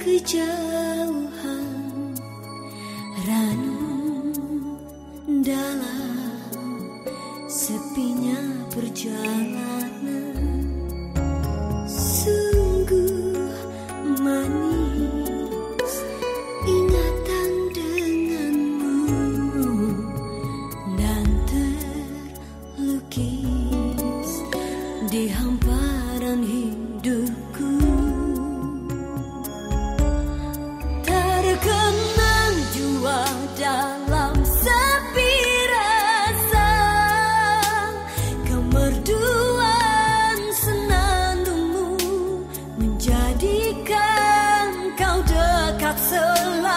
kejauhan. Dalam sepinya perjalanan so long.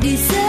Deserve